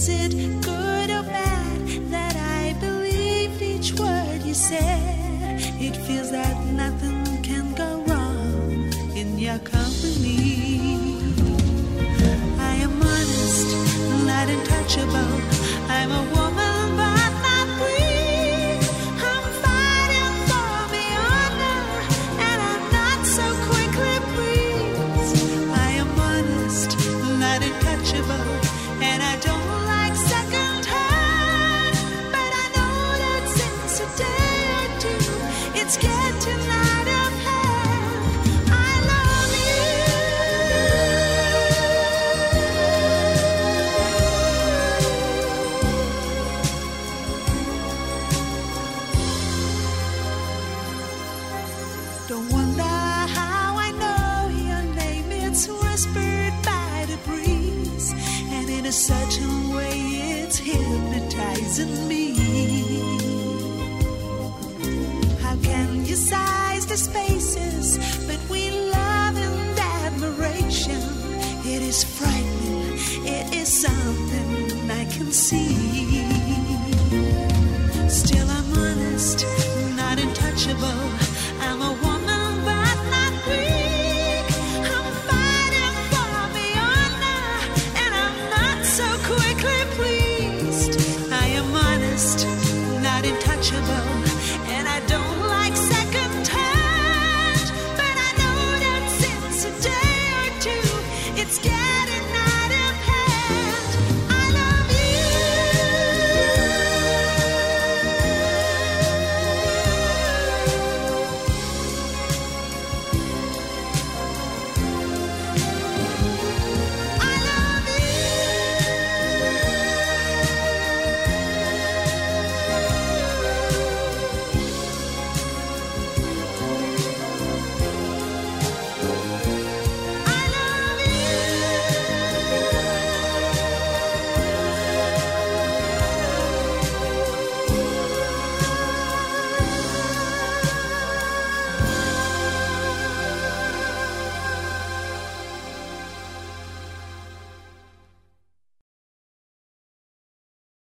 Is it good or bad that I believed each word you said? It feels in a way, it's hypnotizing me. Can you size the spaces between love and admiration? It is frightening, it is something I can see. Still, I'm honest, not untouchable. I'm a woman, but not weak. I'm fighting for the honor, and I'm not so quickly pleased. I am honest, not untouchable, hand.